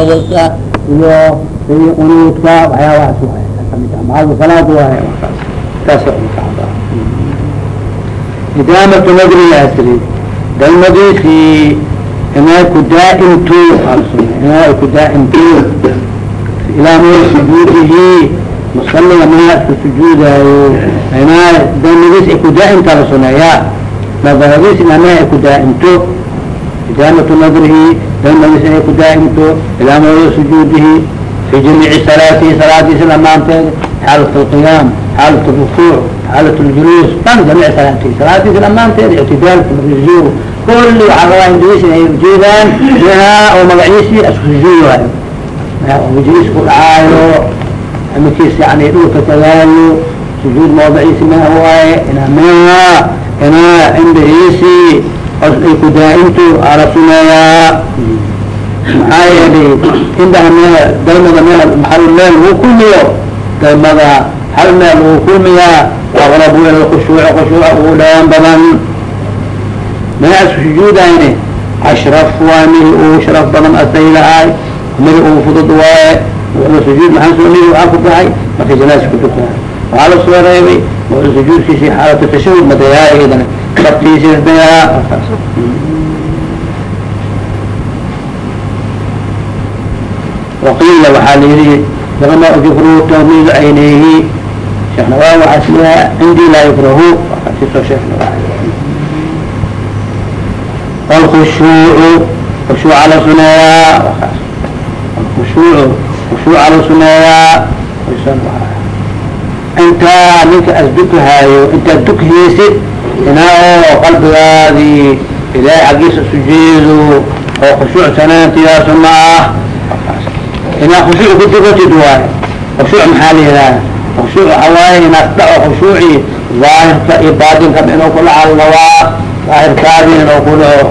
awalka iyo iyo waxyaabahaas waay ka mid waay idaamatu nadriga asri dalmadiisi inay ku daaimto inay ku daaimto ilaa meel sujuudihi musaliga meelku sujuudaayo. Inaa dalmadiis ay ku la suneeyaa nadaradiis ina meel ay daaimto idaamatu nadrihi dalmadiis inay ku daaimto ilaa meel sujuudihi fi jamiici salaatihi salaadiisa dhamaanteeda xaalat alqiyaam xaalat rukuuc xaalat ljuluus kan jamiic salaatihi salaadiisa dhamaanteeda ictidaalka rujuuc kulli waxaa rabaa indis inay ujeedaan bihaa oo magaciisii asku sujuudaayo wajigiis ku dhacaayo amikiis yani dhulka tagaayo sujuud mawdiciisi meha waaye inaa meha inaa indhihiisi ay ku daa-into ala suneeyaa maxaa yeelay indhaha meel dalmada meel hal meel lagu kulmiyo dalmada hal meel lagu kulmiyaa aqrabu ila khushuuc khushuuca ugu dhawaan badan. Meeas sujuudayne ashraf waa mili uu sharaf badan asaylahay mili uu fudud waaye sujuud maxaa soo mili waxaa ku tahay markay janaas ku tukahay waxaa la soo reebay sujuudkiisi xaalatu tashahud madayaa iyadana sabtiisi dayaa waqiila waxaa la yihi lagama yukruhu tamiidu caynayhi sheekh nawaa waxaa isleeyaha cindii laa nawaa wlkhushuucu khushuuca la suneeyaa khushuuca la suneeyaa intaa ninka asdukahaayo intaad dukhaysid inaa qalbigaadii ilaahay xaggiisa sujeedo oo khushuuc sanaantiyaasu ma ah inaa khushuuc ku dukatid waayo khushuuc maxaa la yihaaha khushuuc waxaa waaye inaad dhaco khushuuci daahirka iyo baatinka inuu ku dhaca lawaa daahirkaadi inuu ku dhaco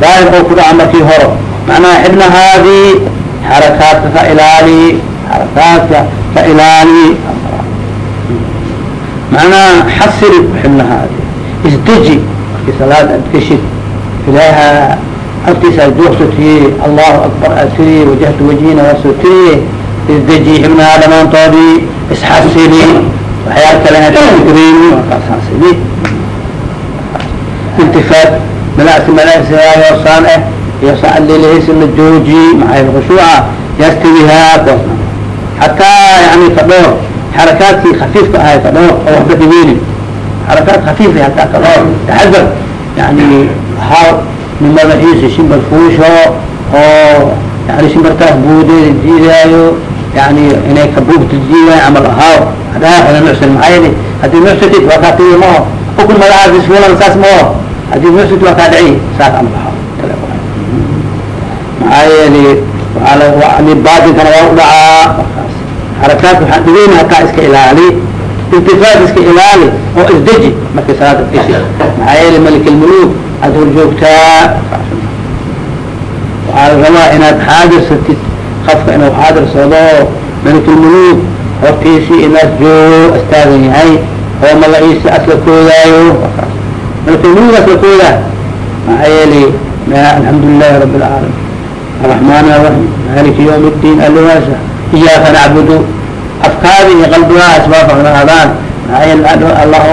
daahir oo ku dhaca markii horo macnaha xibnahaadii xarakaadka ka ilaali xarakaadka ka ilaali macnaha xasiri xibnahaadi isdeji markii salaad aad geshid ilaaha agtiisa aad joogsatiye allahu akbar aad tiriye wajahtu wajhina waasoo tiriye isdeji xibnaha dhamaantoodii isxasili waxyaal kale aad fikreeni markaasxasili intifaad malasi malasiaayo saan ah iyo saan lelehaysi la jooji xarakaadkii khafiifka ahay kadhoor oo waxba dhigeeni xarakaad khafiifa hataa kadhoor taxadar yani haw min madaxiisi shimbir fuusho oo yani shimbirtaas buudeeda jiidaayo yani inay kabuugta jiidaayo camal ahaaw hadhaaa nucsan maxaa yeeli haddii nucsatid waa kaa tigi maho ukun madaxaas fulan saas maho haddii nucsat waa kaa dhici saas camal ahaaw maxaa yeeli waaa baatinkana waa u dhacaa aragtaas waxaa dhigeyn hataa iska ilaali iltifaat iska ilaali oo isdeji markay salaada ukesi maxaa yeele maliklmuluk aada horjoogtaa waxaa la rabaa inaad xaadirsatid qafka inuu xaadirsado maliklmuluk hortiisii inaad joogo astaagan yahay oo magaciisi asla koodaayo. Maliklmuluk asla koodaa. Maxaa yeele alxamdu lilahi rab اlcaalamiin araxmaan araxiim maliki ywm اdiin alwaasa iyaaka nacbudu afkaada iyo qalbigaa asbaab ahaadaan maxaa allah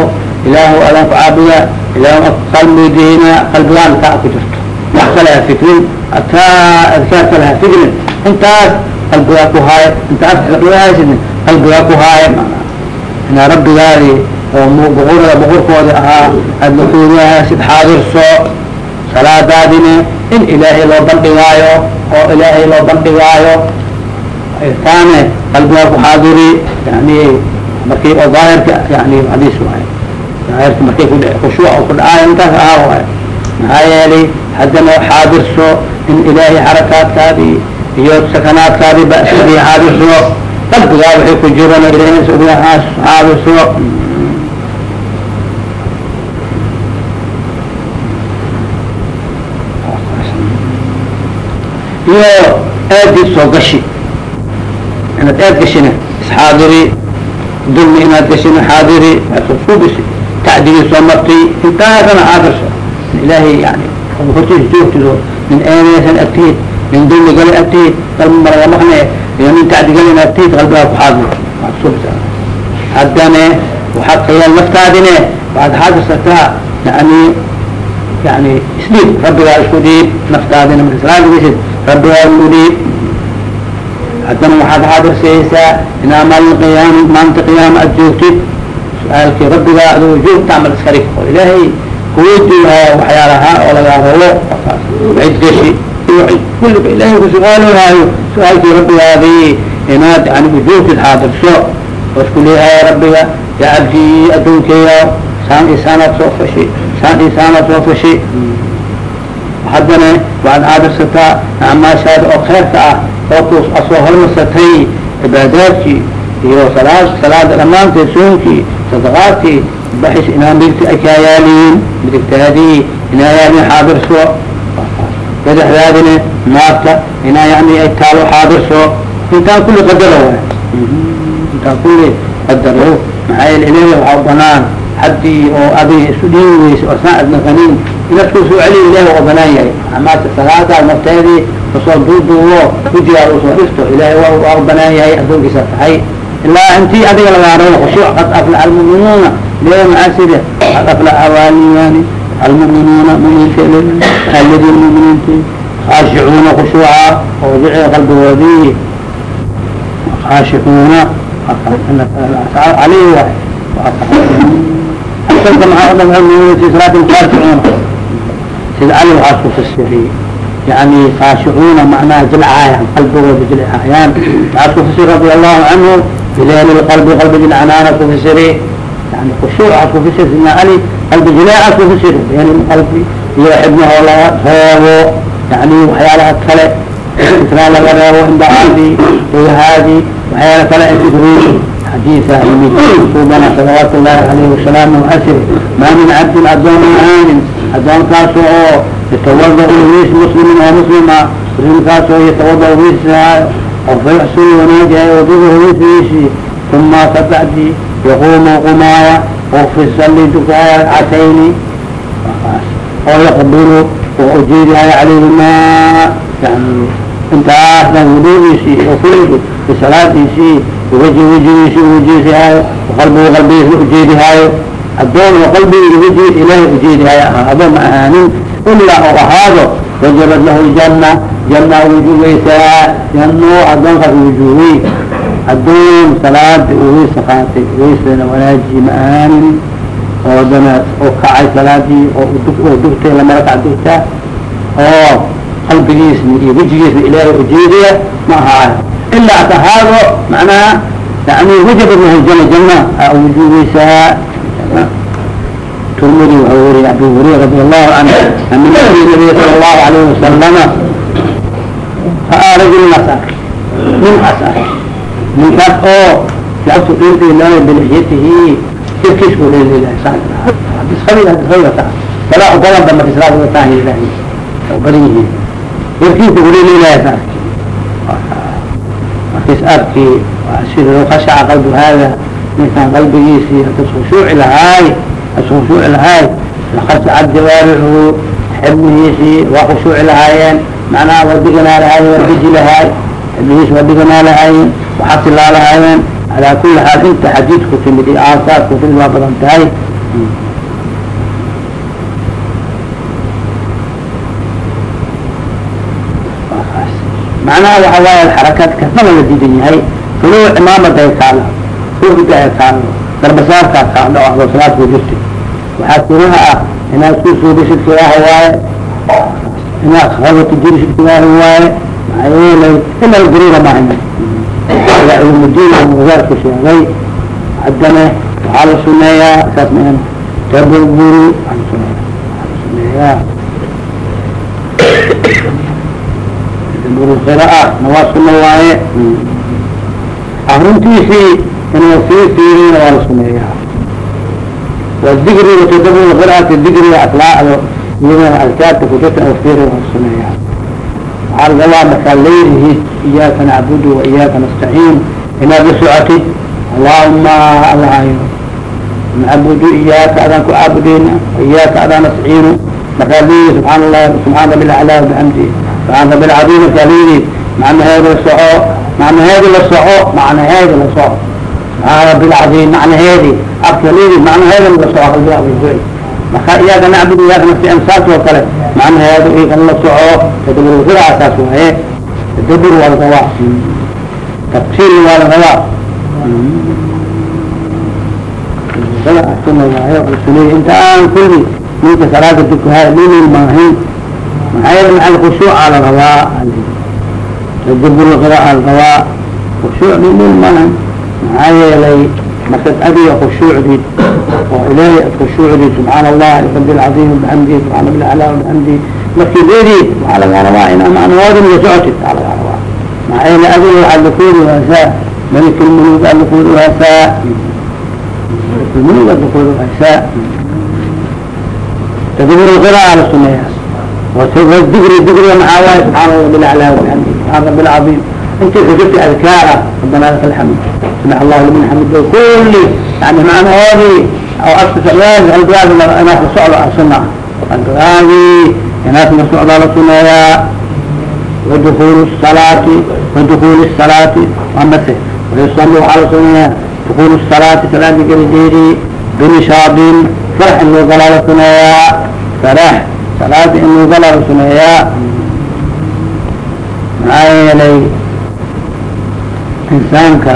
ilaah adaan ku caabuda ilah qalbigeyna qalbigaan kaa ku jirto wax kale ha fikrin ataa adkaar kale ha fikrin intaas qalbigaa ku haaya inta afkadhhaysidin qalbigaa ku haaya inaa rabbigaadi oo buqurada buqurkooda ahaa aad lakuudahasid xaadirso salaadaadina in ilaahay loo bandhigaayo oo ilaahay loo bandhigaayo taane qalbigaa ku xaadiri yani markii oo daahirka yani xadiis waayo daahirka markay ku khushuuc ku dhacaayo intaas ahaa waayo maxaa yeelay haddana xaadirso in ilaahay xarakaadkaadii iyo sakanaadkaadii basidii xaadirso qalbigaa waxay ku jirana ilaahay xaadirso iyo aadii soo gashi inaad aad gashina isxaadiri dulmi inaad gashina xaadiri kubis tacdigii soo martay intaasana aadirso ilaahay yani hortiisa joogtido min eeneysan agtiid nin dulmi gali atid qalbi maragamaqne iyo nin tacdi galin atid qalbigaa kuxaadir waad subsa haddane waxaad qayaan naftaadine waxaad xaadirsataa yani yani isdhiib rabbigaa isku dhiib naftaadina marka salaada geshid rabbigaa isku dhiib haddana waxaad xaadirsiiyeysaa inaa maalin qiyaama maalinta qiyaama joogtid su'aalkii rabbigaa adoo joogta amal iskarig oo ilaahay kuweydiiyaa waxyaalaha oo lagaa rabo wakaas cid geshi kulliba ilaahay ku su'aaloohaayo su'aalkii rabbigaadii inaad yani ujoogtid xaadirso oo isku leeyahay rabbiga yaa cabdii addoonkeeya saan isaanaad soo fashi saan isaanaad soo fashi. Haddana waxaad xaadirsataa acmaashaada oo kheyrka ah ku asoo hormarsatay cibaadaadkii iyo salaad salaada dhamaanteed soonkii sadaqaadkii baxis inaa midigta ay kaa yaaliin midigtaadii inaa yaaliin xaadirso badaxdaadina naarta inaa yani ay taalo xaadirso intaan kulli qadaro. Intaan kulli qadaro. Maxaa yeele u banaan haddii oo adiga isu dhiibi oo saan adna qanin inaad ku soo celiyo ilahi waa banaan yahay. Amaase salaadaad nafteedii ka soo duuduubo wejigaa u soo dhisto ilaahay waa banaan yahay adoonkiisa tahay ilaa intii adiga lagaa rabo khushuuc qad aflaxa almu'minuuna lmacaasida qad aflaxa waaliyaani almu'minuuna muminka aladiina muminiinti khaashicuuna khushuuca oo dhiciga qalbigoodii. Khaashicuuna alih waay asanka maxaa salaat khaashicuuna fasiriyey yani aashicuuna manaha jilcaayaan qalbigooda jilcaayaan maxaad ku fasir radi allahu canhu bileyl qalbi qalbi jilcanaana ku fasiri yani khushuucaad ku fasir sidna qalbi jileecaad ku fasir beyl qalbi iyo xibnaho laga reebo yani waxyaalaha kale israa laga reebo indahaadii dayhaadii waxyaala kale intigruuy وهذه وحيالها كلى إسرائيل حديث يمين رسولنا صلوات الله عليه وسلم وأسر ما من عبد أدون عين أدون كاسو يتوضأ ويس مسلم ومسلمة مسلم كاسو يتوضأ ويس أو فيحسن وناجي وضوه ويس ثم تبعدي يقوم قمايا وفي الصلي دكايا عتين أو يقبل وأجيرها عليه الماء يعني انت أهلا wji wjigiisi ujeedihaayo qalbigu qalbigiisna ujeedihaayo adoon oo qalbigiisa wji ujeedihaayo ahaa ma ahaanin ilaa oo ahaado wajabad lahu jana jana wujubaysaa jano adoonkaas wujuubay adoon salaada uweysa qaatay weysana wanaaji ma ahaanin oo dana oo kacay salaadii oo oo dugtay lamarakac dugtaa oo qalbigiisna iyo wejigiisna ilaahay ujeediya ma ahaa ilaa atahaado manaha yani wajabat lah jana jana a ujuubeysaa turmudi wuxuu weriy abi hurayra radi allahu canhu ana nabiy sala allahu alayhi wasalama ra'aa rajulun asar nin as ar ninkaas oo lacagtu dhildhiilana bilixyatihi sirkiis uu dhildhiilahay saasabisabisabata walaa ubadan dambe islaad wataan ilahay badan yihiin sirkiisa uu dhildhiilahay saas is arkii sida khashaca qalb haada ninkaan qalbigiisi kaskhushuuci lahaay kaskhushuuci lahaay lakasacad jawaaricuhu xibnihiisii waa khushuuci lahaayeen macnaha waa dhiganaa lahaay waa deji lahaay xibnihiisi waa dhiganaa lahaayeen waxasilaa lahaayeen alaa kuli xaal inta xadiidku timid iyo aasaarku timid waa badan tahay. macnaha waxa waaye xarakaadkaasna la diidan yahay. Falow cimaamada saalo uda saalo garbasaarkaa saalo oo ahlo salaad ku jirta waxaa suraha ah inaad ku suuga shirka waaye inaad rabato jiri shirka waaye maxaa yeelay ila guruura maahayn ila cilmudiin sheegay haddana waxaa la suneeyaa saas ma in tababuru aan suneeyaa. a nawasuna ah, waaye? Hmm. Akrintiisii inuu sii siirina waa la sumeeya wadigriga tadabur qiraati digriga aklaacdo iyadana adkaarta kujirta oo siiri waa la sumeeya waxaa lagabaa markaa leedihi iyaaka nacbudu wa iyaaka nastaciin. Inaad la socoti allahuma alahayo nacbudu iyaaka adaan ku caabudeyna wa iyaaka adaan nastaciinu markaa leedihi subxaan allah subxaan rabi laclaa bihamdi lcadiim markaa layidhi macnaheeda la soco macnaheedi la soco macnaheedi la soco subxaan rabi lcadiim macnaheedi afka macnaheeda la soco marka iyaga nacbud iyaga naftian saas oo kale macnaheedu iyagan la soco tadabur saas waaye tadabur waa la tafsiir waa la rabaa kulli ninka salaada dukaha linin maahin maxaa maaa khushuuca la rabaa jabulqraa la rabaa khushuucdi dhul maahan maxaa yeelay markad adiga khushuucdid oo ilaahay ad khushuucdid subxaan allah rabbi alcaiim bixamdi subxaan rabbi alcla bixamdi markii leedid waxaa lagaa rabaa in amacnawaadan la socotid aa lagaa rabaa. Maxaa yeelay adiga waxaad la koodi waasaa maliki lmulug aad la koodi waasaa. Malilmulug aad la koodi waasaa. Tadabur qraa la sumeeyaa والذكر الذكر مع الله سبحانه بالأعلى وبحمده سبحان رب العظيم انت كتبت أذكارا ربنا لك الحمد سمع الله لمن حمده كل يعني معنى هذه أو أكثر سؤال القرآن ناس الصعب على السنة القرآن ناس الصعب على السنة ودخول الصلاة ودخول الصلاة ومسه ويصلوا على السنة دخول الصلاة صلاة قلديري بنشاط فرح salaada inuu balagu sameeyaa maxaa yeelay insaanka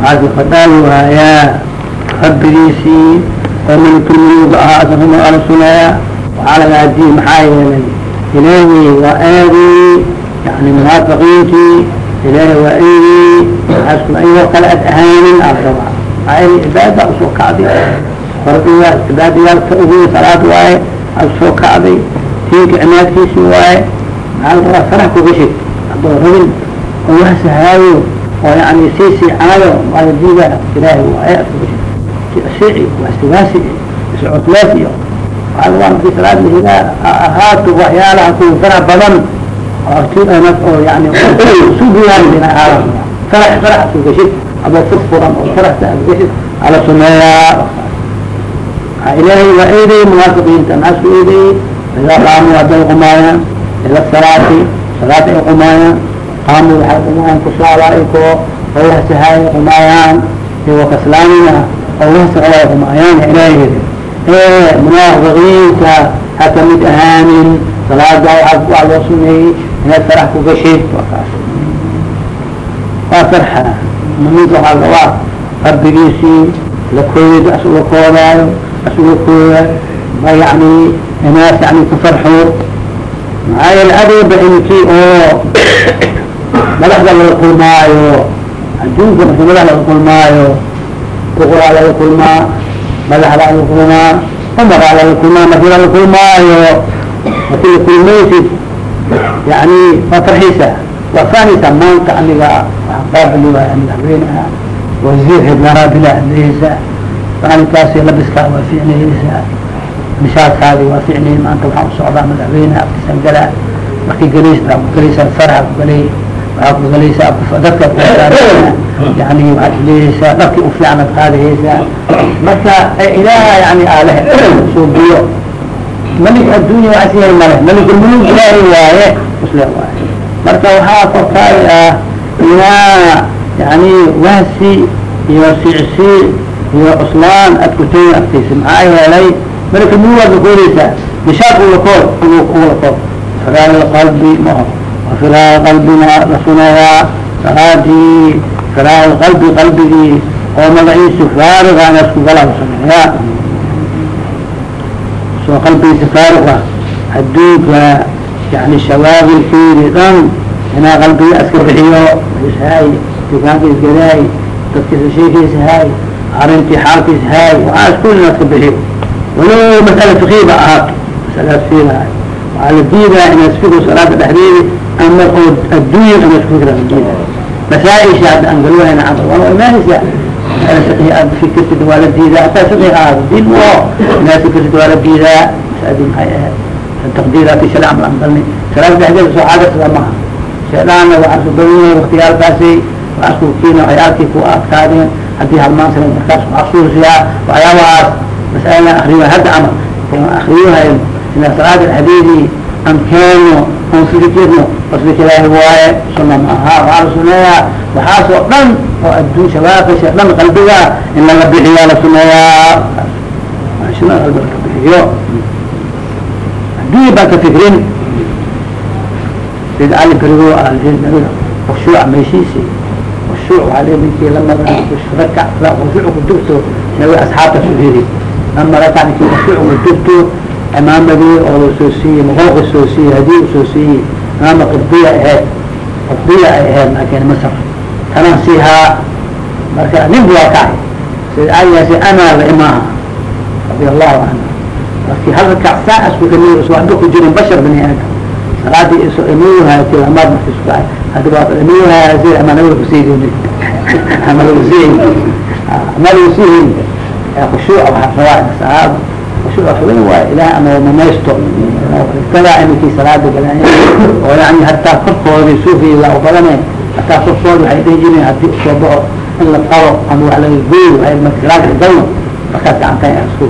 maxaasi fadaalu haayaa rabbigiisii oo malikumunuuga ahaa asarimo ala sumeeya waxaa laga adiyey maxaa yeelay ilaahi waa aadii yani munaafiqiintii ilaahi waa eegii maxaasku ayagoo kale ad ahaanin alarabaa maxaa yeelay cibaada u soo kacdi fardiga cibaadayaalka ugu salaad waaye soo kacday tinka imaadkiisi waaye maxaa la rabaa sarax kuga shid. Haddoo rabin oo wahsahaayo oo yani sii siicaado maadiga ilaahay waaye kuga shid. Siici wahsigaasi iscutleed iyo waxaa lagaa markii salaad lahigaa ahaato waxyaalaha kuutara badan oo artii oo yani sugiyaay dina aala sarax sarax kuga shid. Adoo furfuran oo saraxta kuga shid ala sumeeyaa ilaahay waa eedeeyey munaafiqiinta naasku eedeeyey idaa qaamuu hadday qumaayaan ila salaati salaad ay qumaayaan qaamuu waxay qumaayaan kusaala ko owahsahaay qumaayaan iyagoo kaslaamina owahsaqa way qumaayaan ilaahay ee munaafiqiinta ha ka mid ahaanin salaada waxaa ah waa loo suneeyey inaad farax ku gashid waa kaas. Waa farxa. Muminka waxaa gabaa rabbigiisii la kooyada asu la koodaayo asuga kooya ma yani inaas yani ku farxo maxaa yeele adiba inkii oo madaxda laga kulmaayo adduunka marki madax laga kulmaayo boqoraa laga kulmaa madaxda laga kulmaa umaraa laga kulmaa marki laga kulmaayo marki la kulmaysid يعني وفرحيسة وفانيسة مانك aniga qaabli waay madaxweyneha wasiir hebnaraabila leysa faanikaasi labiskaa waa ficnayeysa mishaadkaadi waa ficnay maanta waxaan usocdaa madaxweyneha afkisan galaa markii galaysna kugalaysaa faraha kugalay waxaa kugalaysaa dadka yani waxaad leeyeysaa dharkii ufiicnad qaadahaysaa marka ilaaha yani aaleh suubiyo malik addunya waasiyahay male malikulmuluk ilaahay waaye muslim waaye marka waxaa korkaay ah inaa yani wahsi iyo sicsi iyo cusmaan ad kutay agtaysa maxaa yeelay malikulmuluk waad lakoodeysaa nishaad ulakood ulakood firaar qalbi maho firaar qalbina la sunayaa salaadii firaar qalbi qalbigii oo magaciisu faariga in isku gala la sameeyaa soo qalbigiisa faaruq ah adduunka yani shawaagilkeedi dhan inaa qalbiga iska bixiyo ishaay dukaankiis gadaay dadkiisa sheekiisa haay arintii xaalkiisa haay waxaa iskul ina iska bixiyo walow masala fikiiba ahaato masalaas fiilahay waxaa la diidaa inaad isfigo salaada dhexdeedi ama oo adduunya ina isku fikra la diida masaaisha hadda aan galwahayna camal waa imaanaysa masala fiqhi aad fikirtid waa la diidaa. Hataa fiqhi ahaado diin oo inaad fikirtid waa la diidaa. Masaladii maxay ahayd? Taqdiiraati sharci camal aan galnay salaada dhexdeeda soo xaagasada maha sheedhaana waxaan su badan yahay waktiyaalkaasi waxaan isku kiina waxyaalkii ku adkaadeen haddii halmaan sana markaas xasuusiyaa waxyaabahaas mas'alana akriyo hadda camal akriyohay ina salaada dhexdeedii aan keeno fikirno qasdika ilaahi waaye suna ma aha waxaa la suneeyaa waxaas dhan oo adduun shabaakisha dhan qalbiga in laga bixiyaa la suneeyaa shuna qalbi laga bixiyo. Adduunya baan ka fikrin. Sid ali berigo khushuuca meeshiisi khushuuc waxaa le ninkii lamada rakac khushuuc ku jirto nabiga asxaabta suhiri lama rakac ninkii khushuuc ku jirto imaamadii oo la soo siiyey muqooqi soo siiyey haddii u soo siiyey imaama qibdiya ahayd qibdiya ay ahayd laakin masr tanaan siihaa marka nin waa kacay sid aligaasi anaa la imaaha radia allahu canhu marki hal rakac saa isku kamiy is waxba ku jirin bashar bani aadam salaadii iso imiyuhaati amaad marki isku dhacay haddi waa imiyuhaasi ama nabiga kusiidin ama lagu siiy ama lagu siihin khushuuca waxaa rabaa sahaaba khushuuca xubin waay ilaah ama mamaysto kadaa iminkii salaada galaan oo yani hataa korkoodi suufi la badane hataa korkoodi waxay dhihi jireen haddii u soo bao in la qabo ama wax laga gooyo waay marka salaada galno markaas gacanta isku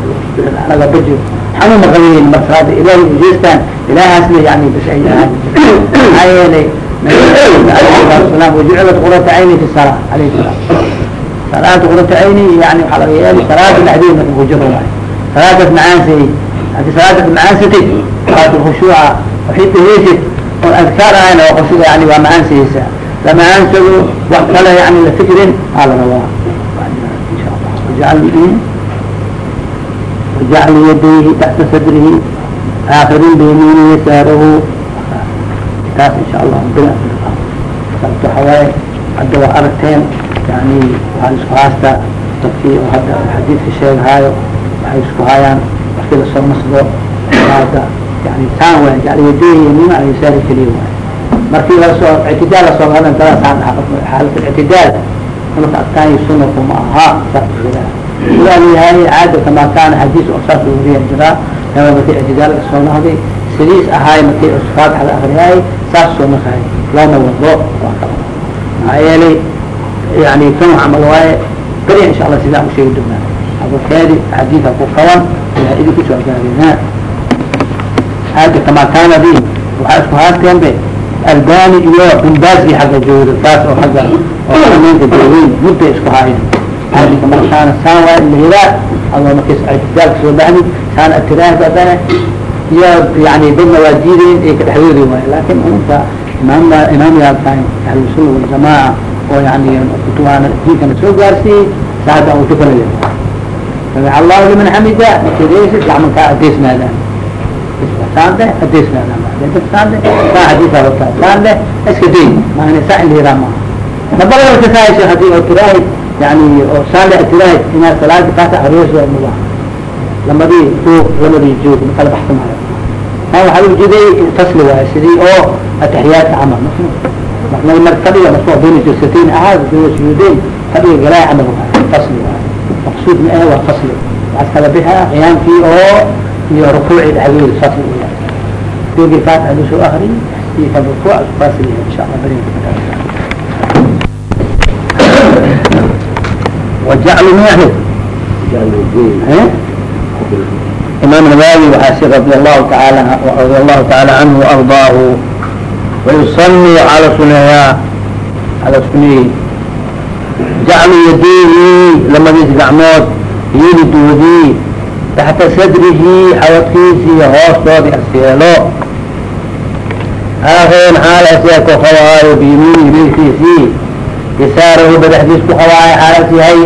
laga bajiyo xanuun ma qabayen marka salaada ilaahay ujeestaan ilaahaasna yani bas ay ahaan maxaa yeelay nabiga wajucilat qurata cayni fi salaa alayhi salaam salaada qurata cayni yani waxaa laga yeelay salaada dhexdeed marka kujiro waay salaadaas macaansay haddii salaadaas macaansatid salaat khushuuca waxay taheysid oo adkaar ahayn oo qofsida yani waa macaansayeysaa la macaansado wax kale yani la fikrin aa la rabaa insha allah wajal jacl yadayhi taxta sadrihi aakhirin biyamiini yasaarahu taas insha allah sababto waxawaaye hadda waa aragteen yani waxaa isku haastaa dadkii oo hadda xadiidka sheegahaayo waxay isku hayaan markii la soo nasbo hadda yani taan waay jacl yadayhi yamiina ala yasaari keliya waay markii la soo ictidaal la soo gadan kala saan halka ictidaal marka aktaayi sunnaku ma ahaa saas sidaa layahay caada kamaa kaana xadiis saas wariya jiraa. Nama markii ictidaalka soo nahday sidiis ahaay markii faatixada akriyaay saas soo naqaay looma wado waa kala maxaa yeelay yani kan camal waaye beri insha allah sidaa usheegi doonaa. Abukeedi xadiidka ku qaban. Ilaa idinku soo gaarina. Caada kamaa kaana bi waxaa isku haasteen be albani iyo bimbaasgi xagga jooda taas oo xagga oo aminka joogeyn mudday isku caadika markaana saan waa in la hiraa adoo markis ictidaalka soo baxdi saan atiraahda adana iyo yani dadna waa diidayn ay ka dhexdoodi waayo laakin umanka imaam imaam yaaltaan ahlusuna waljamaaca oo yani kutubaana diinkana soo gaarsiiyey saada uu tukanaya samic allahu liman xamida markadeysi gacmankaa adeysnaadaan saande adeysnaadaan saande saa xadiisa wataa saande iska day maana saa in la hiraa maaha nabalada kasaayso haddii oo tiraahi yani oo saande atiraahid inaad salaadi kaata ariyso mubaha lamadii joog lamadii joog makala baxsamayo taa waxaa ujeeday fasli waayo sidii oo ataxiyaadka camal marna mar fadhiga marka bayna jalsatain ahaad sujuudeyn fadhiga galaa camal fasli waayo maqsuud ma ah waa fasli waxaad kala bixa qiyaamkii oo iyo rukuuci dhexdooda fasli uyahay joogii faatixa la soo akri iyo kan rukuuc fasli insha allah bari وجعل ماهر imaam nawawi waxaa si radi allahu taala radi allahu taala canhu وardaahu wayusani ala suneeyaa ala suneeyey jaclu yadayhi lamadiis gacmood yelidoodii taxta sadrihi xawadkiisii hoostoodi asyeelo aakeen xaal asiga ku qabaayo biyamiini milkiisii yasaarahu badaxdiis ku qabaayo xaalas yahay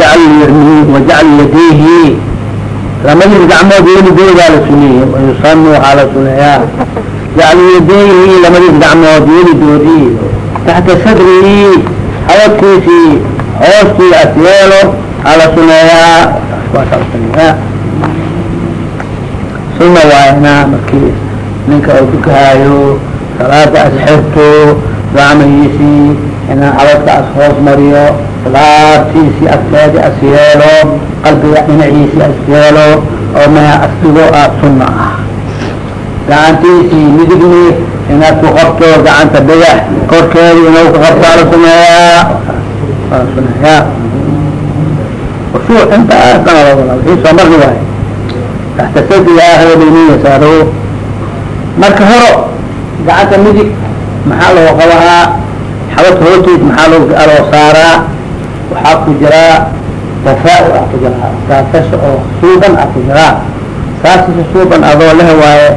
wajacl yadayhi lamadiis gacmood yeligoodaa la suneeyey wayusanu waxaa la suneeyaa jaclu yadayhi lamadiis gacmood yelidoodii taxta sadrihi xawadkiisii hoostii asyeelo aa la suneeyaa waasaa la suneeyaa suna waayna markii ninka uu dukahaayo salaada asxirto gacmahiisii inaa xawadka as hoos mariyo laabtiisii agteedi as yeelo qalbiga dhinaciisii as yeelo oo maha asdigo a sunna ah. Gacantiisii midigni inaad ku qabto gacanta badax korkeedi inuu ku qabto ala sumeeyaa ala sumeeyaa khushuuc intaas dhan wixii soo marni waayo taxta akhirabiniya saaro. Marka horo gacanta midig maxaa loo qabahaa xabadka hortiis maxaa loo saaraa waxaa ku jiraa tafaa-ul a ku jiraa saasasha oo suuban a ku jiraa saasasha suuban adoo leh waaye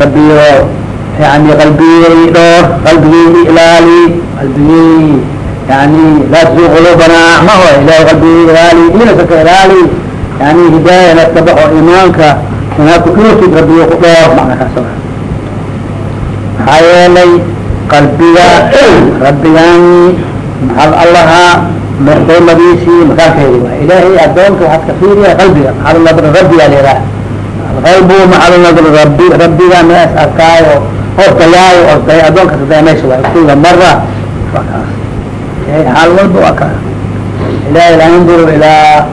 rabiyo yani qalbigey dhoor qalbigey ilaali qalbigey yani laa tuzig qulubana ma ho ilahay qalbigey ilaali inaka ka ilaali yani hidaaya inaad ka baxo imaanka inaad ku dhuurtid rabiyo ku dhoor macna kaas maxaa yeelay qalbiga rabbigan maxal allaha doomadiisii makaankeedi waay ilaahay adoonka waxaad ka fiiriya qalbiga maxal nadr rabbiga leedaha alqalbu maxal nadr rabi rabbiga mees arkaayo ordayaayo orday adoonka orday meesha waay kula mara waa kaas xaal walba laa yanduru ilaa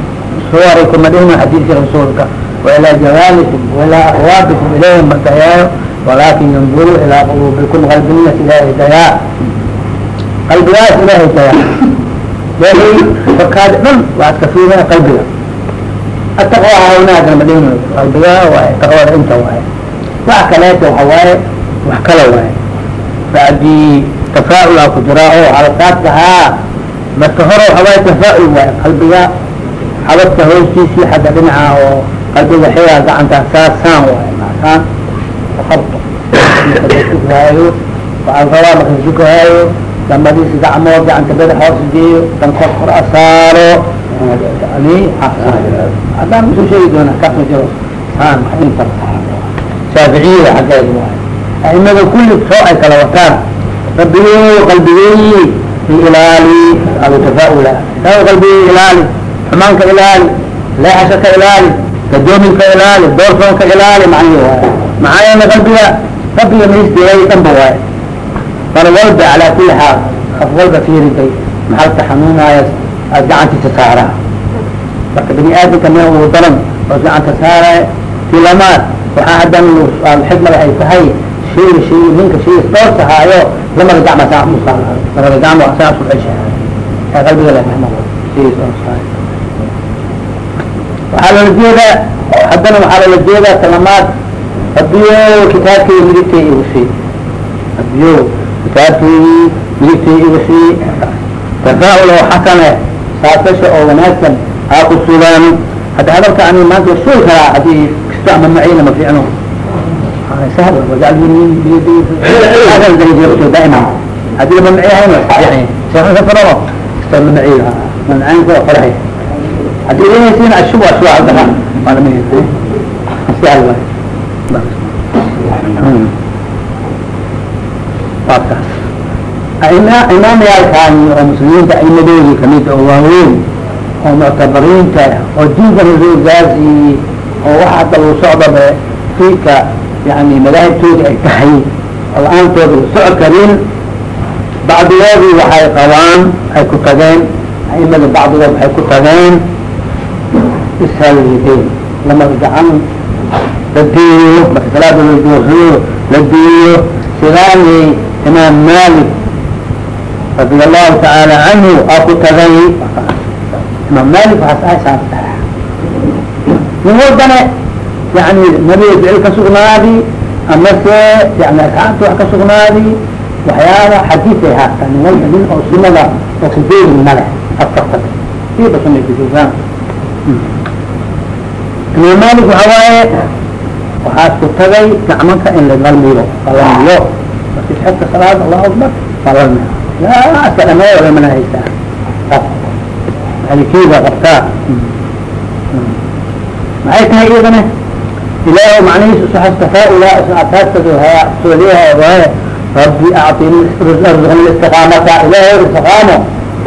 suwarikum madhihna xadiidka rasuulka wailaa jawaalikum wailaa ahwaabikum ilayhim mardayaayo walakin yanduru ilaa quluubikum qalbinias ilahay dayaa qalbigaas ilahay dayaa farkaadi dhan waaad ka fiirina qalbiga ataqwa hawnaagana madhin qalbiga waay taqwada inta waaye wax kaleeta waxa waaye wax kala waaye bacdi tafaa-ula ku jiraa oo xalaqaadkahaa marka hore waxa waaye tafaa-ul waaye qalbiga xabadka hoostiisii xagga dhinaca oo qalbiga xigaa gacantaa saasaan waaye maasaan afarto haayo waxaa rabaa marka sukahaayo damadiisa gacmood gacanta bada hoos geeyo dan kor kor asaaro haddaan u soo sheegi doona kaasma jiro saan inta shaaficiyada xaggeeda waay aimada kulli soo ay kala wataan rabbigo qalbigeyi ilaali abu tafaa-ula qalbigey ilaali xumaanka ilaali leexasha ka ilaali gadoominka ilaali doorsoonka ilaali macnihi waay maxaa yeele qalbiga rabbiga maisdeeyay dhanba waay mar walba calaa kuli xaal af walba fiiriday maxalka xanuunaayo aad gacantiisa saaraa marka bani aadamka me uu daran oo gacanta saaraya tilamaad waxaa haddan xikmada ay tahay shay shay ninka shay doortahaayo lamada gacma saa usaa lamada gacmo saas u cesha qalbiga le waxaa loola jeedaa haddana waxaa loola jeedaa tilamaad rabiyo kitaabkeyga midigtay igu sii rabiyo kitaabkeygii midigtay igu sii tafaa-ul oo xasane saasasha oo wanaagsan aa ku sugaan hadda hadalka ani maanta suul karaa haddii kasto ama macayna ma fiicno waakaas imaamyaalkaan oo muslimiinta aimadoodii ka mid oo waaweyn oo muctabariinta oo diinka rasuulkaasi oo waxa hadda lagu socdaba fiika yani madaahibtooda ay tahay oo la'aantooda la soco karin bacdigoodii waxay qabaan ay ku tageen aimada bacdigood waxay ku tageen ishaalyideyn lamada gacan la diiyo marka salaada la doorsayo la diiyo sidaani imaam malik radia allahu tacaala canhu aa ku tagay imaam malik waxaas ahay saas nin walbana yani nabiga ficil ka sugnaadi amase yani asxaabta wax ka sugnaadi waxyaaba xadiis ay haastaa nin walba nin oo sunada oo kajeedin male afkarta siiba sunay kusugaan imaam malik waxa waaye waxaas ku tagay gacmanka in lagalmiyo qalamiyo marki xigta salaad allahu akbar. Qalalmi yaa aska dhameeyo lamana haystaa malikiida qabtaa maxay tahay iyadana ilaah macnihiis usaxas tafaa-ula asaaskasoohaya soo leeyahay waaye rabbi acطini arzuqni istiqaamata ilahay istiqaamo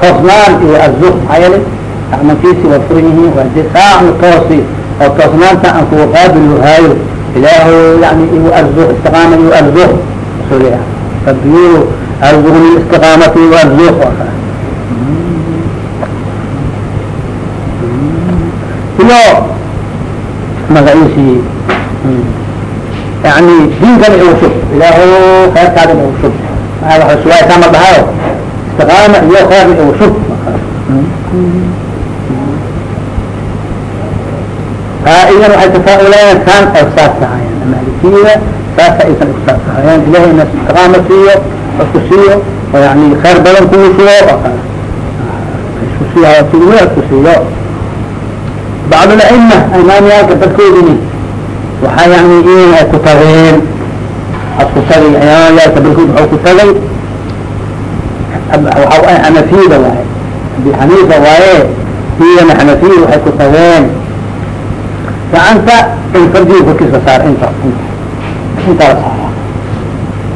toosnaan iyo arzuq maxaa yeelay gacmankiisi waa furan yihiin waa de saacna toosi oo toosnaanta aan kuwa qaabilu haayo ilaahu yani igu arzuq istiqaama igu arzuq arzuqni istiqaamata igu arzuq waa kaa iyo magaciisii yani diinkana igu shub ilaahu khayrkaadana igu shub waa suwaay kama dhahayo? Istiqaama iyo khayrna igu shub idan waxay tafaaulayan kaan oo saas tahayaan malikiyada aysan saas ilahay na istiqaama siiyo isku siiyo yani khayr badan kugu sugo isku siiyo bacd alcilma imaamyaalka dadkoodini waxaa yani in ku tageen asku tagay imaamyaalka dadkood waxau ku tagay waxa xanafiyada waaye abi xaniifa waaye iyana xanafiyada waxay ku tageen gacanta in fardiga korkiisa saar inta inta la saara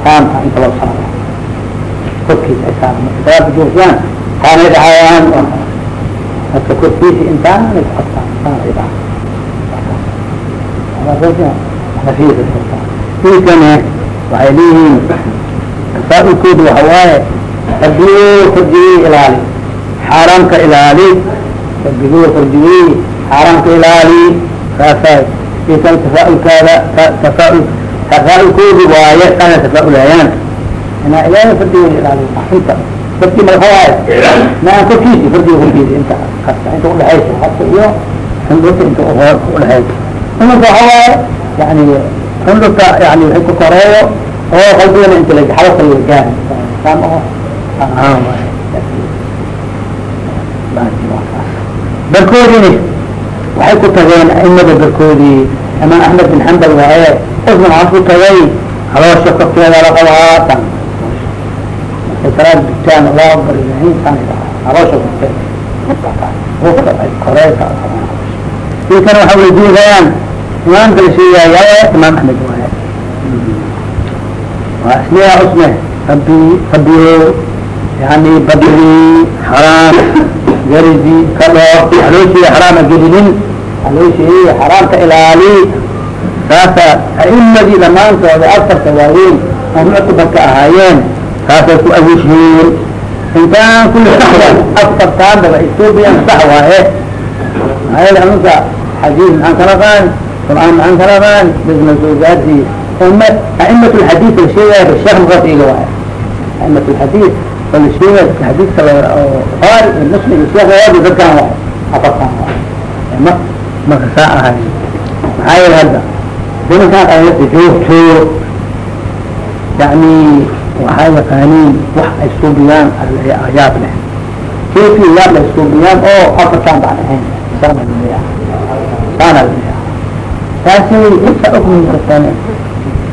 taanta inta loo saaro korkiisa ay saar salaada joogtaan taanay dhahayaan dadka korkiisa intaanay ku qabtaan taanay dhahaan xanafiyada inkane waxay leeyihiin tasaaulkooda waxa waaye fardigo fardigay ilaali xaaraamka ilaali fardigo fardigay xaaraamka ilaali saasa ikan tafaaulkaada tafaaul tafaaulkoodi waaye ana tafaaulhayaan inaa ilaahay fardiga ilaali inta fardi malhawaayo maan korkiisi fardiga korkiisi inta kasta inta udhexaysa hasa iyo xundurta inta udhexaysa xundurta waxa waaye yani xundurta yani waxay ku koreeyo oo qalbigana inta la xalasa la gaari saam oo waay barkoodini waxay ku tageen aimada barkoodii imaam axmed bin xambal waaye qofna waxaa ku tagay haloosha korkeeda la qabaatan markay salaad dugtaan allahu akbar ilahin taan haloosha korkeeda koreeta inkana waxa weydiinayaan imaamka la sheegaayo imaam axmed waaye waa ismiha usme rabi rabiyo yani badri xaraam garidi ka dhoof halooshii xaraama gelinin halooshii xaraamka ilaali saasa a'imadii dhamaantooda afarta waaweyn oo muctabarka ahaayeen. Saasay ku awisheen intaan kulli saxwa afartaanbaba ethoobiyan sax waaye maxaa yeele anuka xadiis maxaan kala qaani qur'aan maxaan kala qaani bisna soogaadi uma a'imat lxadiis la sheegaya sheekh mukasiga waaye a'imat lxadiis wala sheegay xadiiska buhaari iyo muslim iyo sheekh waadi dadkaan waaye afartaan waaye ma marka saa ahay maxaa yeele hadda zamankaan ayada joogto yani waxaa yaqaaniin wax ay suubiyaan yaab leh kefi yaab leh suubiyaan oo afartaan baan ahayn saana laleeyaha saana laleeyaha taasi inta ogmisateene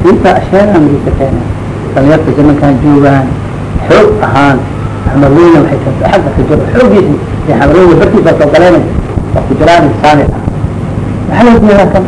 inta ashyaada misateene dalinyarta zamankaan joogaan xoog ahaan xamarweyne waxay ka xagga ka jiro xoogiisi iyo xamarweyne barkiisa soo galeen waa ku jiraan saani ah maxaa la kan